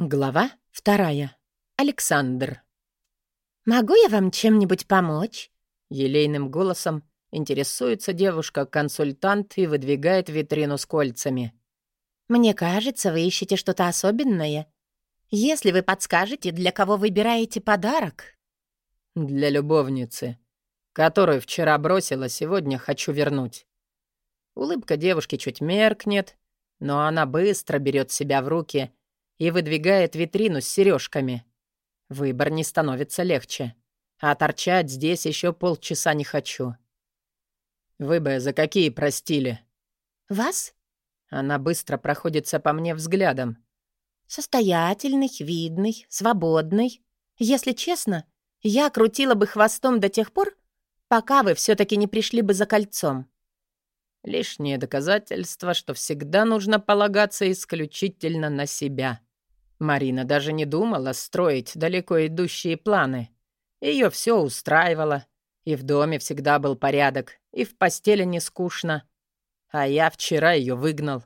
Глава вторая. Александр. «Могу я вам чем-нибудь помочь?» Елейным голосом интересуется девушка-консультант и выдвигает витрину с кольцами. «Мне кажется, вы ищете что-то особенное. Если вы подскажете, для кого выбираете подарок?» «Для любовницы, которую вчера бросила, сегодня хочу вернуть». Улыбка девушки чуть меркнет, но она быстро берет себя в руки — и выдвигает витрину с сережками. Выбор не становится легче. А торчать здесь еще полчаса не хочу. Вы бы за какие простили? Вас? Она быстро проходится по мне взглядом. Состоятельный, видный, свободный. Если честно, я крутила бы хвостом до тех пор, пока вы все таки не пришли бы за кольцом. Лишнее доказательство, что всегда нужно полагаться исключительно на себя. Марина даже не думала строить далеко идущие планы. Ее все устраивало, и в доме всегда был порядок, и в постели не скучно. А я вчера ее выгнал.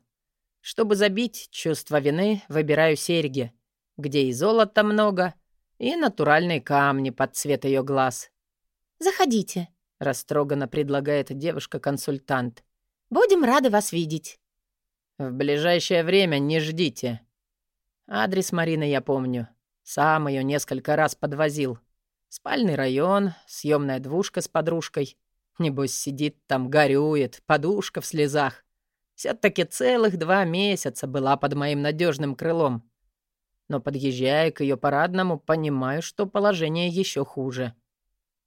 Чтобы забить чувство вины, выбираю серьги, где и золота много, и натуральные камни под цвет ее глаз. «Заходите», — растроганно предлагает девушка-консультант. «Будем рады вас видеть». «В ближайшее время не ждите», Адрес Марины я помню. Сам ее несколько раз подвозил. Спальный район, съемная двушка с подружкой. Небось, сидит там, горюет, подушка в слезах. Все-таки целых два месяца была под моим надежным крылом. Но подъезжая к ее парадному, понимаю, что положение еще хуже.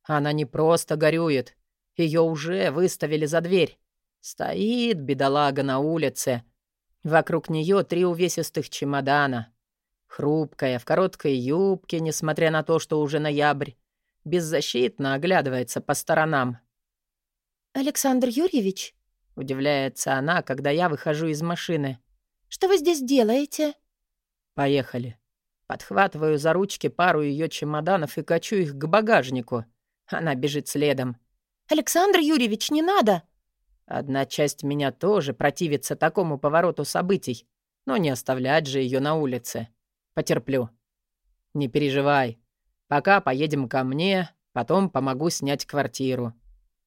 Она не просто горюет. Ее уже выставили за дверь. Стоит бедолага на улице — Вокруг нее три увесистых чемодана. Хрупкая, в короткой юбке, несмотря на то, что уже ноябрь, беззащитно оглядывается по сторонам. «Александр Юрьевич?» — удивляется она, когда я выхожу из машины. «Что вы здесь делаете?» «Поехали». Подхватываю за ручки пару ее чемоданов и качу их к багажнику. Она бежит следом. «Александр Юрьевич, не надо!» Одна часть меня тоже противится такому повороту событий, но не оставлять же ее на улице. Потерплю. Не переживай. Пока поедем ко мне, потом помогу снять квартиру.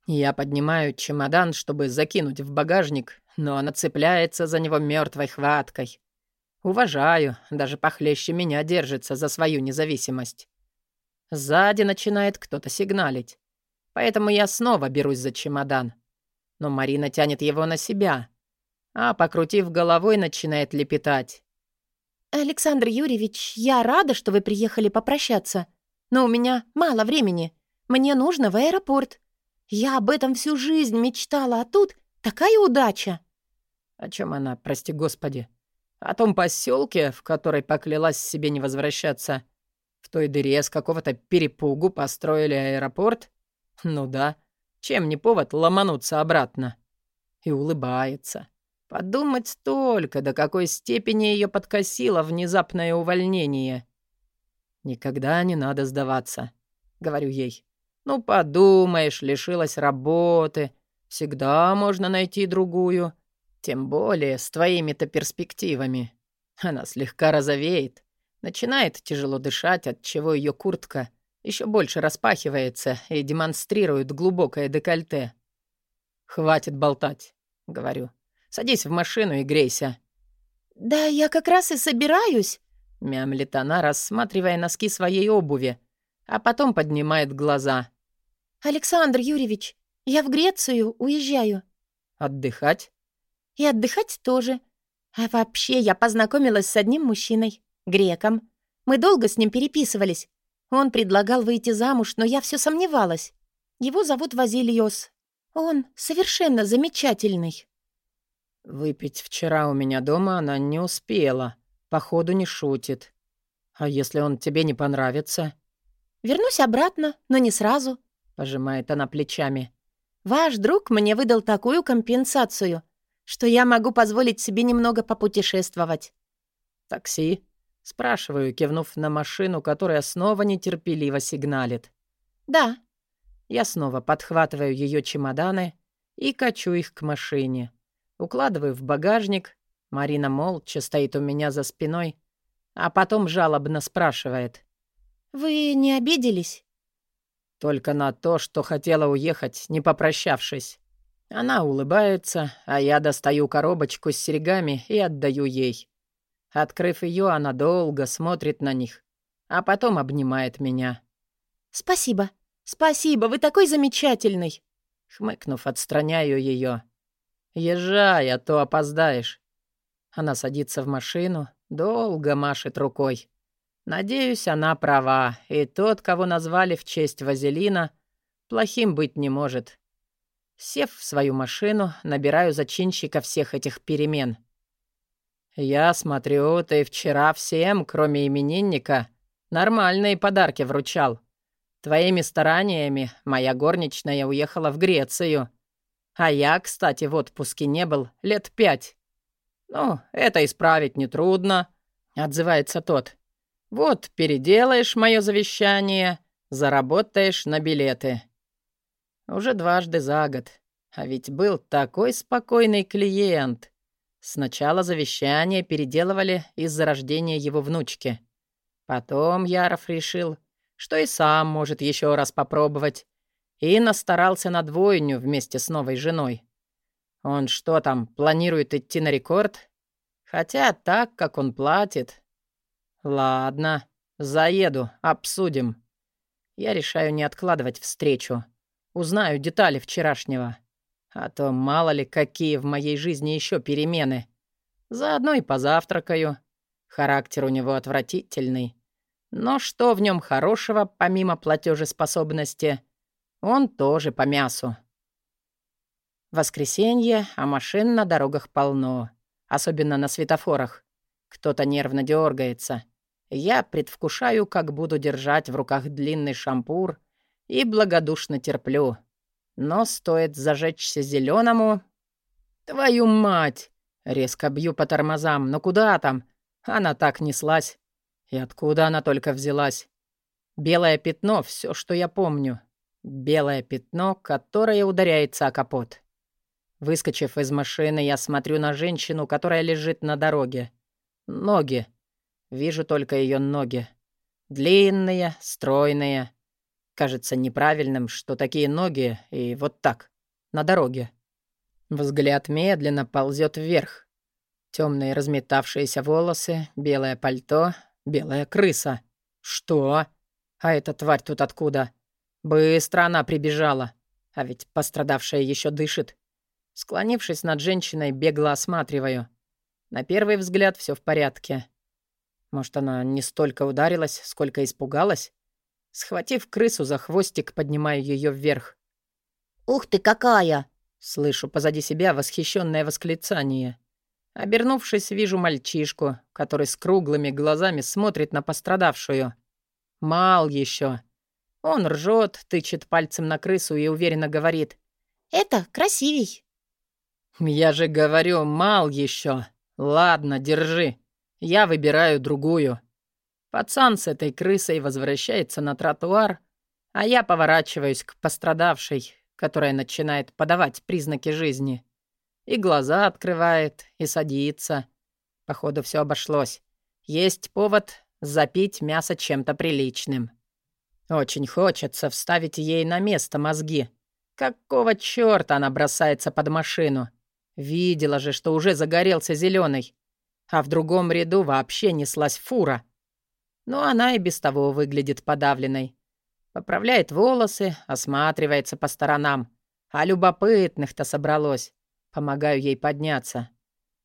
Я поднимаю чемодан, чтобы закинуть в багажник, но она цепляется за него мертвой хваткой. Уважаю, даже похлеще меня держится за свою независимость. Сзади начинает кто-то сигналить. Поэтому я снова берусь за чемодан но Марина тянет его на себя, а, покрутив головой, начинает лепетать. «Александр Юрьевич, я рада, что вы приехали попрощаться, но у меня мало времени. Мне нужно в аэропорт. Я об этом всю жизнь мечтала, а тут такая удача». «О чем она, прости господи? О том поселке, в который поклялась себе не возвращаться. В той дыре с какого-то перепугу построили аэропорт? Ну да». Чем не повод ломануться обратно? И улыбается. Подумать только, до какой степени ее подкосило внезапное увольнение. «Никогда не надо сдаваться», — говорю ей. «Ну, подумаешь, лишилась работы. Всегда можно найти другую. Тем более с твоими-то перспективами». Она слегка розовеет, начинает тяжело дышать, от чего ее куртка еще больше распахивается и демонстрирует глубокое декольте. «Хватит болтать», — говорю. «Садись в машину и грейся». «Да я как раз и собираюсь», — мямлит она, рассматривая носки своей обуви, а потом поднимает глаза. «Александр Юрьевич, я в Грецию уезжаю». «Отдыхать?» «И отдыхать тоже. А вообще я познакомилась с одним мужчиной, греком. Мы долго с ним переписывались. Он предлагал выйти замуж, но я все сомневалась. Его зовут Вазильос. Он совершенно замечательный. Выпить вчера у меня дома она не успела. Походу не шутит. А если он тебе не понравится? Вернусь обратно, но не сразу. Пожимает она плечами. Ваш друг мне выдал такую компенсацию, что я могу позволить себе немного попутешествовать. Такси? Спрашиваю, кивнув на машину, которая снова нетерпеливо сигналит. «Да». Я снова подхватываю ее чемоданы и качу их к машине. Укладываю в багажник. Марина молча стоит у меня за спиной, а потом жалобно спрашивает. «Вы не обиделись?» Только на то, что хотела уехать, не попрощавшись. Она улыбается, а я достаю коробочку с серьгами и отдаю ей. Открыв ее, она долго смотрит на них, а потом обнимает меня. «Спасибо, спасибо, вы такой замечательный!» Хмыкнув, отстраняю ее. «Езжай, а то опоздаешь». Она садится в машину, долго машет рукой. Надеюсь, она права, и тот, кого назвали в честь Вазелина, плохим быть не может. Сев в свою машину, набираю зачинщика всех этих перемен. «Я смотрю, ты вчера всем, кроме именинника, нормальные подарки вручал. Твоими стараниями моя горничная уехала в Грецию. А я, кстати, в отпуске не был лет пять. Ну, это исправить нетрудно», — отзывается тот. «Вот, переделаешь мое завещание, заработаешь на билеты». Уже дважды за год. А ведь был такой спокойный клиент. Сначала завещание переделывали из-за рождения его внучки. Потом Яров решил, что и сам может еще раз попробовать, и настарался на двойню вместе с новой женой. Он что там, планирует идти на рекорд? Хотя так, как он платит... Ладно, заеду, обсудим. Я решаю не откладывать встречу. Узнаю детали вчерашнего. А то мало ли какие в моей жизни еще перемены. Заодно и позавтракаю. Характер у него отвратительный. Но что в нем хорошего, помимо платежеспособности? Он тоже по мясу. Воскресенье, а машин на дорогах полно. Особенно на светофорах. Кто-то нервно дергается. Я предвкушаю, как буду держать в руках длинный шампур и благодушно терплю. Но стоит зажечься зеленому. Твою мать! Резко бью по тормозам. Но куда там? Она так неслась. И откуда она только взялась? Белое пятно — все, что я помню. Белое пятно, которое ударяется о капот. Выскочив из машины, я смотрю на женщину, которая лежит на дороге. Ноги. Вижу только ее ноги. Длинные, стройные. Кажется неправильным, что такие ноги и вот так, на дороге. Взгляд медленно ползет вверх. Темные разметавшиеся волосы, белое пальто, белая крыса. Что? А эта тварь тут откуда? Быстро она прибежала. А ведь пострадавшая еще дышит. Склонившись над женщиной, бегло осматриваю. На первый взгляд все в порядке. Может, она не столько ударилась, сколько испугалась? Схватив крысу за хвостик, поднимаю ее вверх. «Ух ты, какая!» Слышу позади себя восхищенное восклицание. Обернувшись, вижу мальчишку, который с круглыми глазами смотрит на пострадавшую. Мал еще. Он ржет, тычет пальцем на крысу и уверенно говорит. «Это красивей». «Я же говорю, мал еще. Ладно, держи. Я выбираю другую». Пацан с этой крысой возвращается на тротуар, а я поворачиваюсь к пострадавшей, которая начинает подавать признаки жизни. И глаза открывает, и садится. Походу, все обошлось. Есть повод запить мясо чем-то приличным. Очень хочется вставить ей на место мозги. Какого чёрта она бросается под машину? Видела же, что уже загорелся зеленый, А в другом ряду вообще неслась фура — но она и без того выглядит подавленной. Поправляет волосы, осматривается по сторонам. А любопытных-то собралось. Помогаю ей подняться.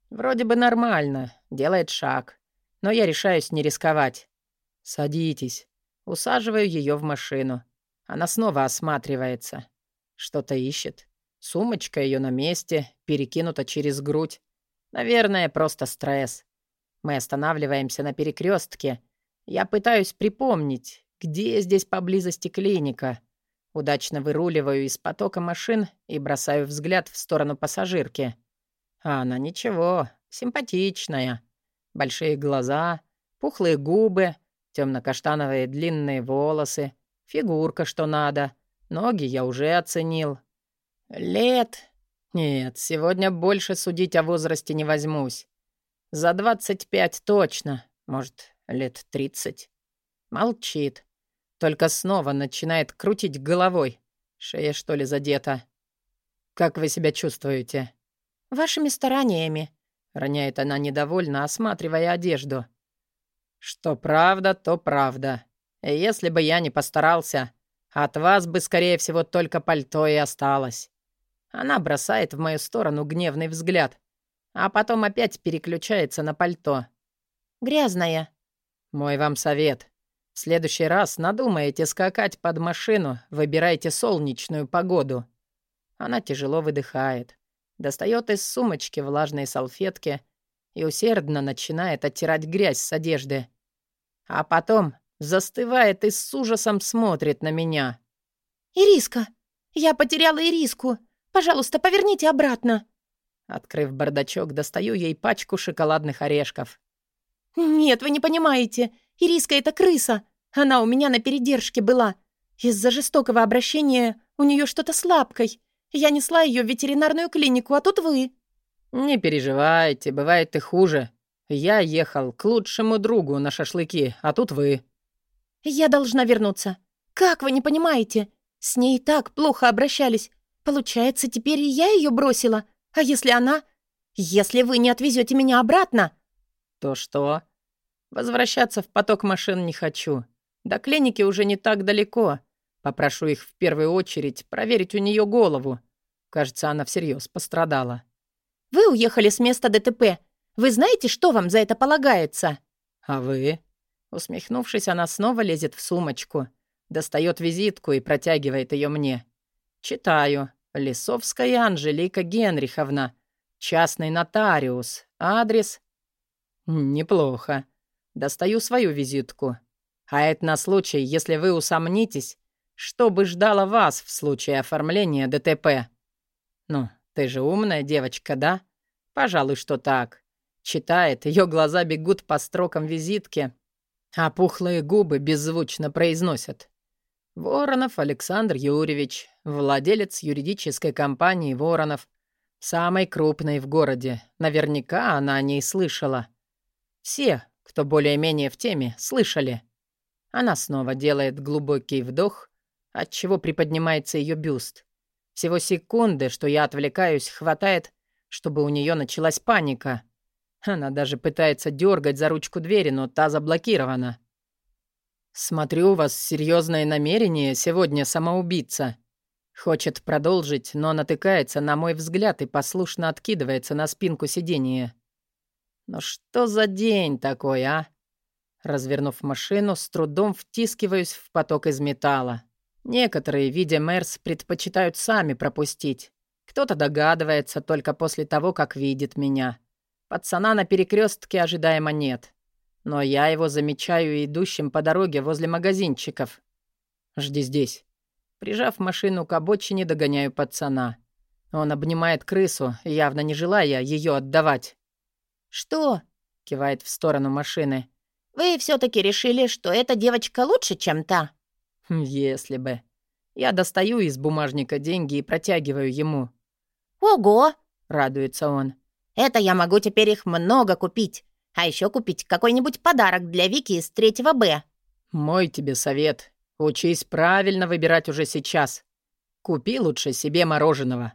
Вроде бы нормально, делает шаг. Но я решаюсь не рисковать. «Садитесь». Усаживаю ее в машину. Она снова осматривается. Что-то ищет. Сумочка ее на месте, перекинута через грудь. Наверное, просто стресс. Мы останавливаемся на перекрестке я пытаюсь припомнить, где здесь поблизости клиника. Удачно выруливаю из потока машин и бросаю взгляд в сторону пассажирки. А она ничего, симпатичная. Большие глаза, пухлые губы, темно-каштановые длинные волосы, фигурка что надо. Ноги я уже оценил. Лет? Нет, сегодня больше судить о возрасте не возьмусь. За двадцать пять точно, может, Лет тридцать. Молчит. Только снова начинает крутить головой. Шея, что ли, задета. «Как вы себя чувствуете?» «Вашими стараниями», — роняет она недовольно, осматривая одежду. «Что правда, то правда. Если бы я не постарался, от вас бы, скорее всего, только пальто и осталось». Она бросает в мою сторону гневный взгляд, а потом опять переключается на пальто. «Грязная». «Мой вам совет. В следующий раз надумаете скакать под машину, выбирайте солнечную погоду». Она тяжело выдыхает, достает из сумочки влажные салфетки и усердно начинает оттирать грязь с одежды. А потом застывает и с ужасом смотрит на меня. «Ириска! Я потеряла Ириску! Пожалуйста, поверните обратно!» Открыв бардачок, достаю ей пачку шоколадных орешков. «Нет, вы не понимаете. Ириска — это крыса. Она у меня на передержке была. Из-за жестокого обращения у нее что-то с лапкой. Я несла ее в ветеринарную клинику, а тут вы». «Не переживайте, бывает и хуже. Я ехал к лучшему другу на шашлыки, а тут вы». «Я должна вернуться. Как вы не понимаете? С ней так плохо обращались. Получается, теперь и я ее бросила. А если она... Если вы не отвезете меня обратно...» «То что?» «Возвращаться в поток машин не хочу. До клиники уже не так далеко. Попрошу их в первую очередь проверить у нее голову. Кажется, она всерьез пострадала». «Вы уехали с места ДТП. Вы знаете, что вам за это полагается?» «А вы?» Усмехнувшись, она снова лезет в сумочку, достает визитку и протягивает ее мне. Читаю. Лисовская Анжелика Генриховна. Частный нотариус. Адрес? Неплохо. Достаю свою визитку. А это на случай, если вы усомнитесь, что бы ждало вас в случае оформления ДТП. Ну, ты же умная девочка, да? Пожалуй, что так. Читает, ее глаза бегут по строкам визитки, а пухлые губы беззвучно произносят. Воронов Александр Юрьевич, владелец юридической компании «Воронов», самой крупной в городе. Наверняка она о ней слышала. Все, кто более-менее в теме, слышали. Она снова делает глубокий вдох, отчего приподнимается ее бюст. Всего секунды, что я отвлекаюсь, хватает, чтобы у нее началась паника. Она даже пытается дергать за ручку двери, но та заблокирована. «Смотрю, у вас серьезное намерение сегодня самоубийца». Хочет продолжить, но натыкается на мой взгляд и послушно откидывается на спинку сиденья. «Ну что за день такой, а?» Развернув машину, с трудом втискиваюсь в поток из металла. Некоторые, видя Мерс, предпочитают сами пропустить. Кто-то догадывается только после того, как видит меня. Пацана на перекрестке ожидаемо нет. Но я его замечаю идущим по дороге возле магазинчиков. Жди здесь. Прижав машину к обочине, догоняю пацана. Он обнимает крысу, явно не желая ее отдавать. «Что?» — кивает в сторону машины. «Вы все таки решили, что эта девочка лучше, чем та?» «Если бы». Я достаю из бумажника деньги и протягиваю ему. «Ого!» — радуется он. Это я могу теперь их много купить. А еще купить какой-нибудь подарок для Вики из третьего Б. Мой тебе совет. Учись правильно выбирать уже сейчас. Купи лучше себе мороженого.